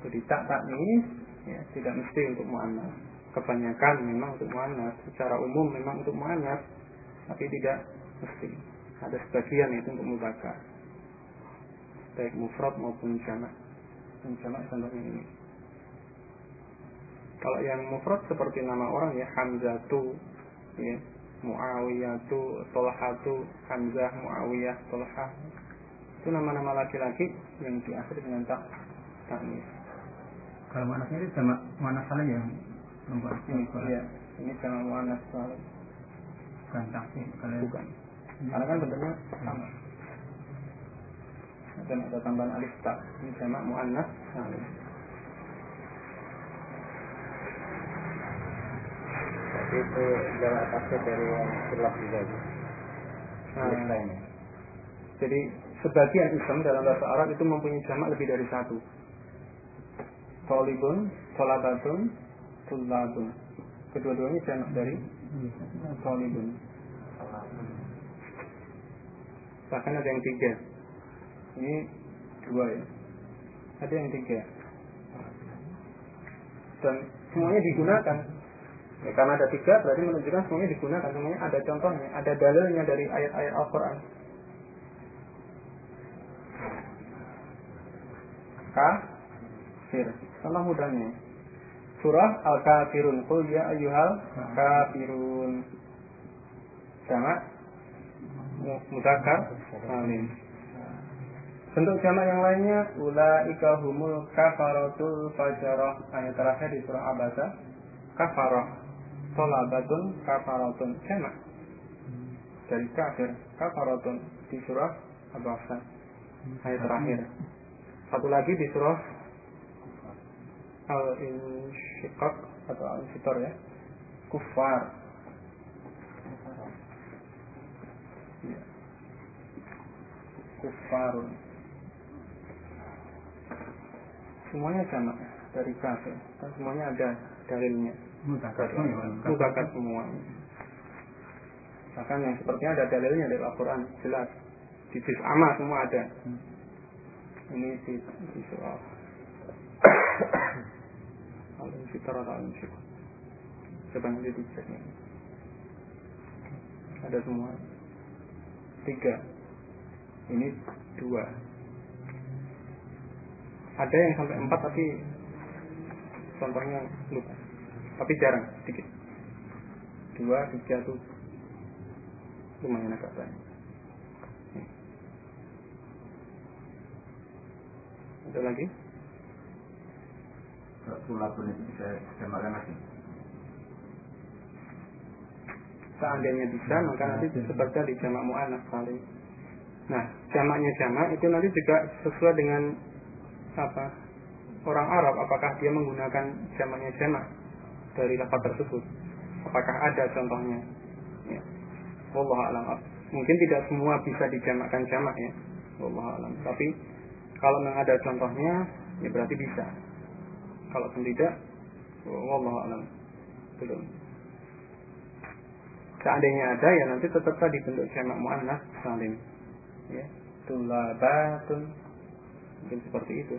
Jadi tak tak ini ya, tidak mesti untuk muannas. Kebanyakan memang untuk muannas. Secara umum memang untuk muannas, tapi tidak mesti. Ada sebagian itu untuk mudakar. Baik mufrad maupun jamak. Jamak contohnya ini. Kalau yang mufrad seperti nama orang ya Hamzatu, ya Muawiyatu, Tolhatu, Hamzah, Muawiyah, Tolhah. Itu nama-nama laki-laki yang diakhiri dengan tak taknis. Kalau manasnya itu sama mana saling yang membuat ini. Iya, ini sama mana saling. Bukan. Kalau bukan. Karena kan bentuknya sama. Dan ada tambahan alif tak. Ini sama muannas saling. Tapi itu jalan tafsir dari yang silap juga. Nah, jadi sebagian Islam dalam bahasa Arab itu mempunyai jamak lebih dari satu. Tolibun, Tolabatun, Tulabun. Kedua-duanya jamak dari Tolibun. Bahkan ada yang tiga. Ini dua ya. Ada yang tiga. Dan semuanya digunakan. Ya, karena ada tiga berarti menunjukkan semuanya digunakan. Semuanya ada contohnya, ada dalilnya dari ayat-ayat Al-Quran. Kafir. Contoh mudahnya. Surah Al-Kafirun. Qul ya ayyuhal kafirun. Jamak mudakar salim. Bentuk jamak yang lainnya ulaika humul kafaratul fajarah. Ayat terakhir di surah Abasa. Kafarah. Tolabatun kafaratun. Jamak. Dari kafir. Kafaratun. Di surah Abasa. Ayat terakhir. Satu lagi di surah al-insyiqaq atau al-insitor ya kufar ya. kufarun semuanya sama dari kafir dan semuanya ada dalilnya. Mutakat mutakat semua. Bahkan yang sepertinya ada dalilnya dari Al-Quran. Jelas. Di juz amma semua ada. Hmm. ini di, di surah Al-Infitar atau Al-Infitar Coba nanti dicek Ada semua. Tiga. Ini dua Ada yang sampai empat tapi Contohnya lupa. Tapi jarang, sedikit. Dua, tiga tuh. Lumayan agak banyak. Ada lagi? itu bisa dijamakkan lagi. Seandainya bisa maka nanti sebaca di jamak mu'annas kali. Nah jamaknya jamak itu nanti juga sesuai dengan apa orang Arab apakah dia menggunakan jamaknya jamak dari lafaz tersebut apakah ada contohnya ya Allah alam mungkin tidak semua bisa dijamakkan jamak ya Allah alam tapi kalau memang ada contohnya ya berarti bisa Kalaupun tidak, wallahu alam. Belum. Seandainya ada ya nanti tetap tadi bentuk jamak muannas salim. Ya, tulabatun. Mungkin seperti itu.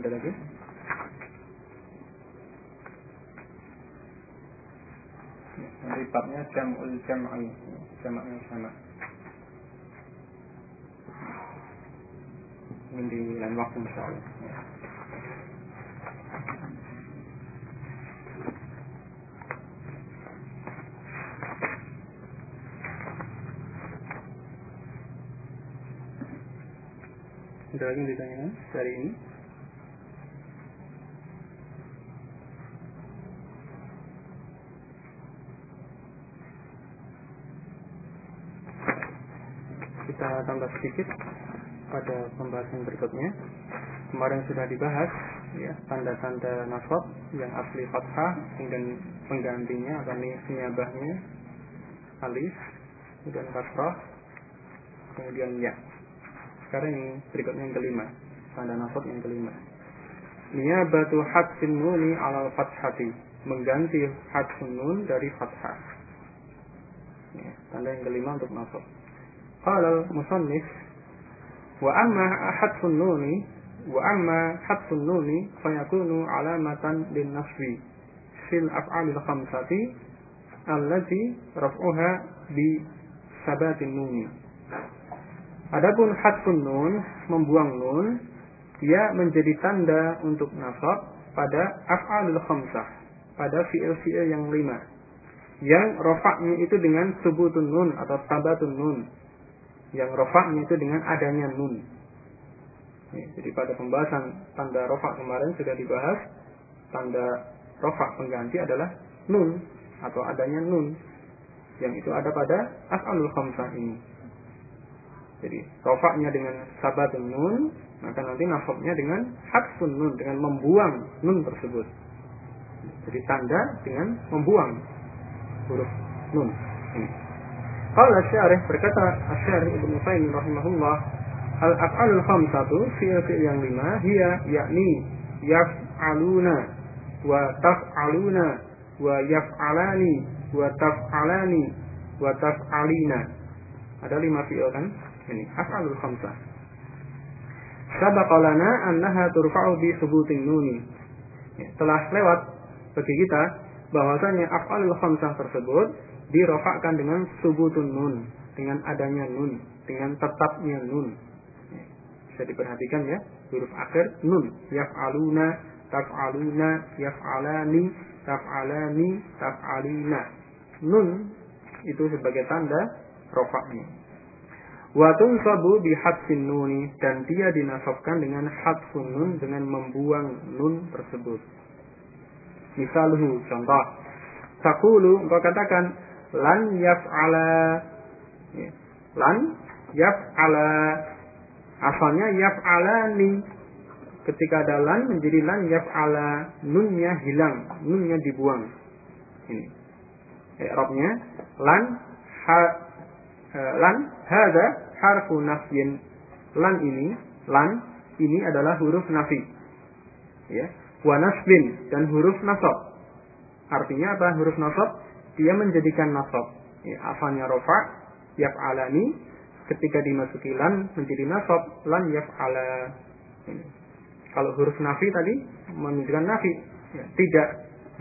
Ada lagi? Nanti babnya jam'ul jam'i, jamaknya sama. mungkin di lain waktu insya Allah. Ada lagi ditanyakan dari? Kita tambah sedikit pada pembahasan berikutnya. Kemarin sudah dibahas ya tanda-tanda nasab yang asli fathah kemudian penggantinya atau niabahnya alif kemudian kasrah kemudian ya. Sekarang yang berikutnya yang kelima, tanda nasab yang kelima. Niabatu hadfin nuni alal fathati mengganti hadfun nun dari fathah. Ya, tanda yang kelima untuk nasab. Qala al-musannif wa amma hadfun nuni wa amma hadfun nuni fayakunu alamatan lin nasbi fil af'alil khamsati allati raf'uha bi sabatin nuni. Adapun hadfun nun membuang nun ia menjadi tanda untuk nasab pada af'alul khamsah, pada fi'il-fi'il yang lima. Yang rofaknya itu dengan subutun nun atau sabatun nun. Yang rofaknya itu dengan adanya nun. Jadi pada pembahasan tanda rofak kemarin sudah dibahas, tanda rofak pengganti adalah nun atau adanya nun. Yang itu ada pada af'alul khamsah ini. Jadi rofaknya dengan sabatun nun, maka nanti nasabnya dengan hadfun nun dengan membuang nun tersebut. Jadi tanda dengan membuang huruf nun kalau syarih berkata syarih Ibnu Qayyim rahimahullah al af'alul khamsatu fi'il yang lima hiya yakni yaf'aluna wa taf'aluna wa yaf'alani wa taf'alani wa taf'alina. Ada lima fi'il kan ini af'alul khamsah Sabaqalana annaha turfa'u bi subutin nuni. Ya, telah lewat bagi kita bahwasanya af'alul khamsah tersebut dirofakkan dengan subutun nun, dengan adanya nun, dengan tetapnya nun. Ya, bisa diperhatikan ya, huruf akhir nun, yaf'aluna, taf'aluna, yaf'alani, taf'alani, taf'alina. Nun itu sebagai tanda rofaknya. Watun sabu bi hadfin nuni dan dia dinasabkan dengan hadfun nun dengan membuang nun tersebut. Misalhu contoh. Takulu engkau katakan lan yaf'ala ya. lan yaf'ala asalnya yaf'alani ketika ada lan menjadi lan yaf'ala nunnya hilang nunnya dibuang ini Arabnya lan ha, eh, lan hada harfu nafyin. Lan ini, lan ini adalah huruf nafi. Ya. Wa nasbin dan huruf nasab. Artinya apa huruf nasab? Dia menjadikan nasab. Ya, asalnya rofa, yaf'alani, ketika dimasuki lan menjadi nasab, lan yaf'ala. Ini. Kalau huruf nafi tadi menunjukkan nafi, ya, tidak.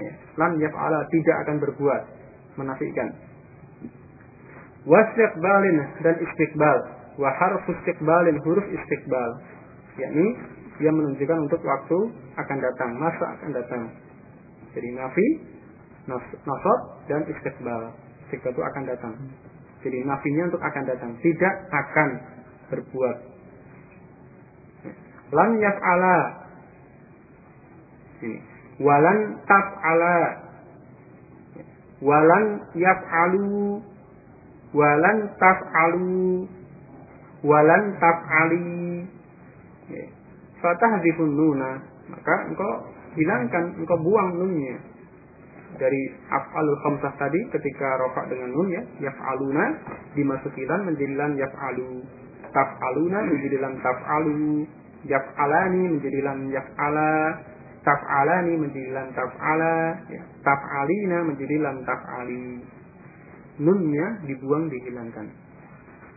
Ya, lan yaf'ala tidak akan berbuat, menafikan wastiqbalin dan istiqbal. Wa harfu istiqbalin huruf istiqbal. Yakni dia menunjukkan untuk waktu akan datang masa akan datang. Jadi nafi nasab dan istiqbal. Istiqbal itu akan datang. Jadi nafinya untuk akan datang tidak akan berbuat. Lam yaf'ala. Ini. Walan taf'ala. Walan yaf'alu walan taf'alu walan taf'ali. Ya. fatahdifun nuna maka engkau hilangkan engkau buang nunnya. Dari af'alul khamsah tadi ketika rofak dengan nun ya yaf'aluna dimasuki lan menjadi lan yaf'alu. Taf'aluna menjadi lan taf'alu. Yaf'alani menjadi lan yaf'ala. Taf'alani menjadi lan taf'ala. Ya. taf'alina menjadi lan taf'ali nunnya dibuang dihilangkan.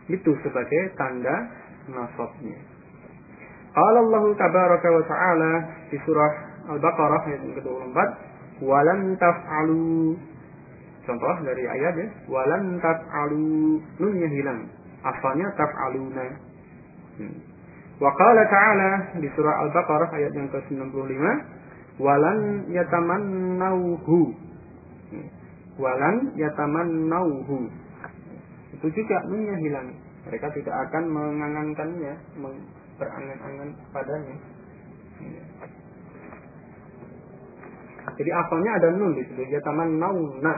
Itu sebagai tanda nasabnya. Qala Allah tabaraka wa ta'ala di surah Al-Baqarah ayat yang ke-24, "Walan taf'alu" Contoh dari ayat ya, "Walan taf'alu" nunnya hilang. Asalnya taf'aluna. Hmm. Wa qala ta'ala di surah Al-Baqarah ayat yang ke-95, "Walan yatamannauhu" hmm walan nauhu itu juga nunnya hilang mereka tidak akan mengangankannya berangan-angan padanya. Jadi asalnya ada nun di situ yataman nauna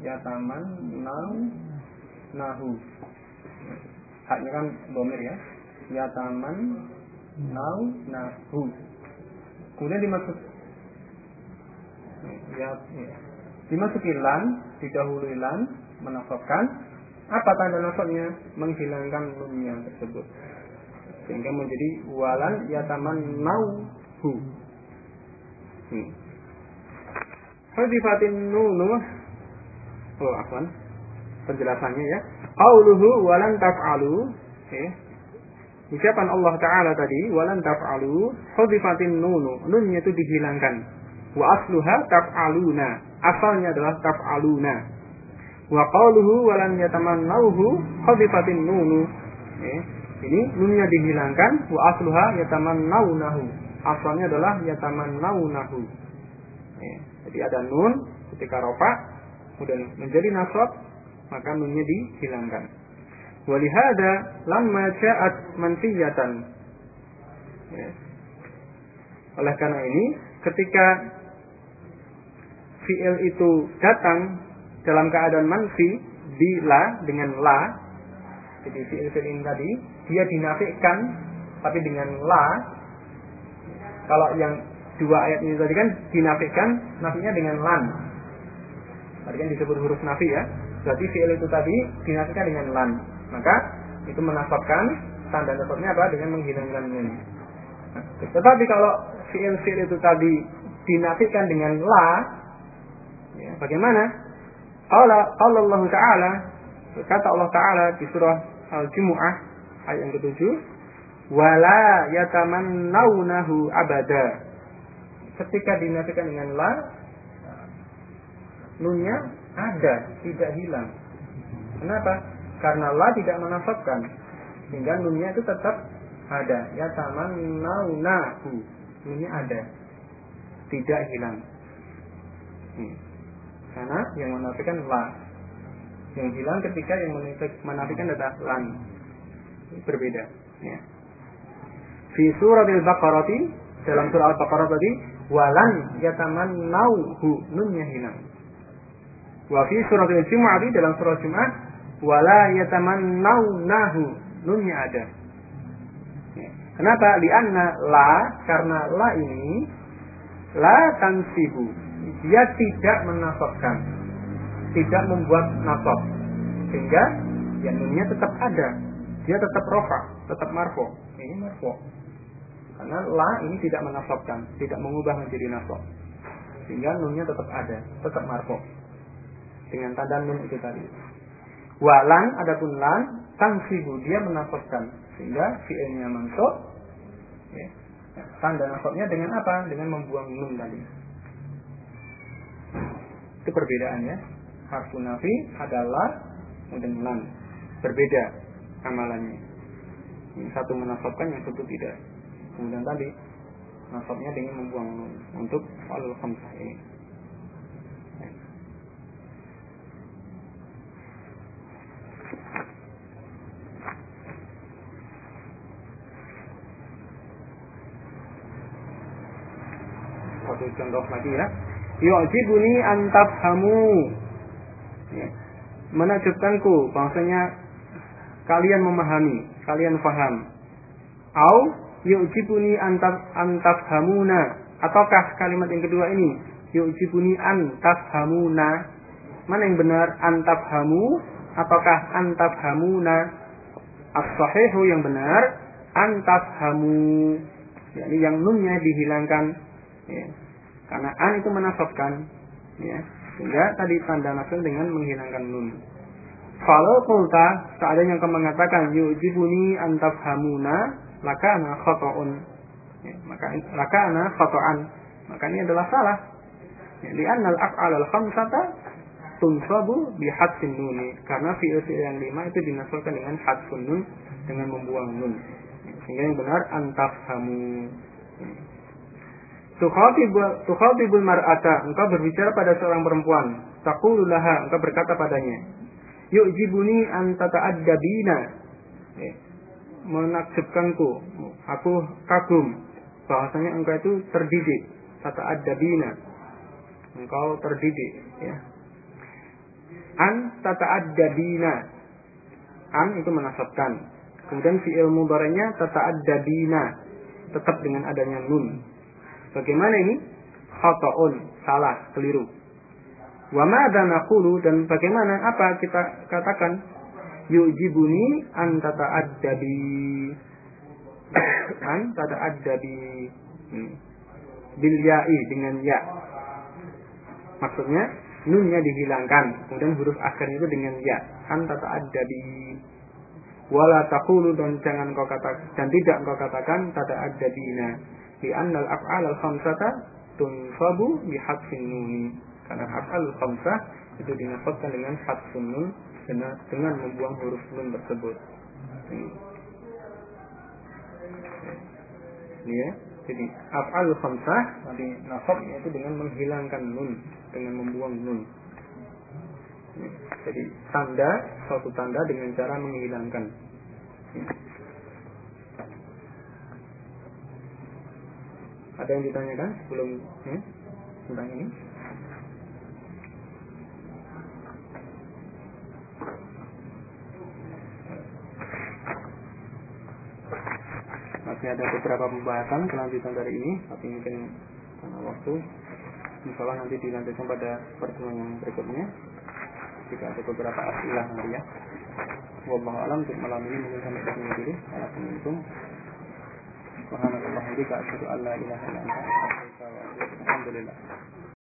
yataman nau nahu haknya kan bomir ya. Yataman nau nahu kemudian dimaksud ya, ya. Dimasuki lan didahului lan menafsirkan. Apa tanda nasabnya? Menghilangkan nunnya tersebut. Sehingga menjadi walan yataman nauhu hmm. Hadifatin nunu. Oh afwan. Penjelasannya ya. Qauluhu walan taf'alu. Okay. Ucapan Allah Ta'ala tadi Walan taf'alu. Hadifatin nunu. Nunnya itu dihilangkan. Wa asluha taf'aluna. Asalnya adalah taf'aluna. Wa qaluhu walan yatamannauhu khadifatin nunu. Ya. Ini nunnya dihilangkan wa asluha yatamannaunahu. Asalnya adalah yatamannaunahu. Ya. Jadi ada nun ketika rofa kemudian menjadi nasab maka nunnya dihilangkan. Walihada lamma ja'at manfiyatan. Ya. Oleh karena ini ketika fi'il itu datang dalam keadaan manfi di la dengan la. Jadi fi'il fi'il ini tadi dia dinafikan tapi dengan la. Kalau yang dua ayat ini tadi kan dinafikan nafinya dengan lan. Tadi kan disebut huruf nafi ya. Berarti fi'il itu tadi dinafikan dengan lan. Maka itu menasabkan tanda nasabnya apa? Dengan menghilangkan nun. Nah, tetapi kalau fi'il fi'il itu tadi dinafikan dengan la Ya, bagaimana? Qala Allah Ta'ala kata Allah Ta'ala di surah Al-Jumu'ah ayat yang ketujuh wala yatamannaunahu abada. Ketika dinafikan dengan la nunnya ada tidak hilang. Kenapa? Karena la tidak menafsirkan sehingga nunnya itu tetap ada. Yatamannaunahu nunnya ada tidak hilang. Hmm. Karena yang menafikan la. Yang hilang ketika yang menafikan adalah lan. Berbeda. Ya. Fi surat al-Baqarah dalam surah Al-Baqarah tadi walan yatamannauhu nunnya hilang. Wa fi surat al-Jumu'ah dalam surah Jumat wala yatamannaunahu nunnya ada. Ya. Kenapa? Lianna la karena la ini la tansibu dia tidak menasabkan, tidak membuat nasab, sehingga yang nunnya tetap ada, dia tetap rofa, tetap marfo. Ini marfo. Karena la ini tidak menasabkan, tidak mengubah menjadi nasab. Sehingga nunnya tetap ada, tetap marfo. Dengan tanda nun itu tadi. Walan adapun lan tangsibu dia menasabkan sehingga fi'ilnya mansub ya. tanda nasabnya dengan apa? Dengan membuang nun tadi. Itu perbedaannya. Harfun nafi adalah kemudian lan. Berbeda amalannya. Yang satu menasabkan, yang satu tidak. Kemudian tadi nasabnya dengan membuang untuk al khamsah ini. Satu contoh lagi ya yu'jibuni antafhamu ya. menakjubkanku kalian memahami kalian faham. Au yu'jibuni antaf antafhamuna ataukah kalimat yang kedua ini? Yu'jibuni antafhamuna mana yang benar? Antafhamu ataukah antafhamuna as-sahihu yang benar. Antafhamu yakni yang nunnya dihilangkan. Ya karena an itu menasabkan, ya. Sehingga tadi tanda nasab dengan menghilangkan nun. Kalau kulta seandainya kau mengatakan yujibuni antafhamuna lakana khata'un. Ya, maka lakana khata'an. Maka ini adalah salah. Ya, li'anna al-af'al al-khamsata tunsabu bihadfin nuni. Karena fi'il fi'il yang lima itu dinasabkan dengan hadfun nun dengan membuang nun. Sehingga yang benar antafhamu. Ya tukhatibul mar'ata. Engkau berbicara pada seorang perempuan. Taqulu laha engkau berkata padanya yu'jibuni an tata'addabina ya. menakjubkanku. Aku kagum bahwasanya engkau itu terdidik. Tata'addabina engkau terdidik ya. An tata'addabina an itu menasabkan. Kemudian fi'il mudhari'nya tata'addabina. Tetap dengan adanya nun. Bagaimana ini? Khata'un, salah, keliru. Wa madza naqulu dan bagaimana apa kita katakan? Yujibuni an tata'addabi. an tata'addabi. Hmm. Bil ya'i dengan ya. Maksudnya nunnya dihilangkan, kemudian huruf akhirnya itu dengan ya. An tata'addabi. Wala taqulu dan jangan kau katakan dan tidak kau katakan tata'addabina. Di annal af'al al-khamsata tunfabu karena af'al khamsah itu dinasabkan dengan hadfun nun dengan, dengan membuang huruf nun tersebut. Ya. Jadi af'al khamsah di nasab itu dengan menghilangkan nun, dengan membuang nun. Jadi tanda suatu tanda dengan cara menghilangkan. Ada yang ditanyakan sebelum ya, tentang ini? masih ada beberapa pembahasan kelanjutan dari ini tapi mungkin karena waktu insya nanti dilanjutkan pada pertemuan yang berikutnya jika ada beberapa asilah nanti ya Wallahu alam untuk malam ini mungkin sampai di sini dulu. Assalamualaikum. Subhanallah. Alhamdulillah.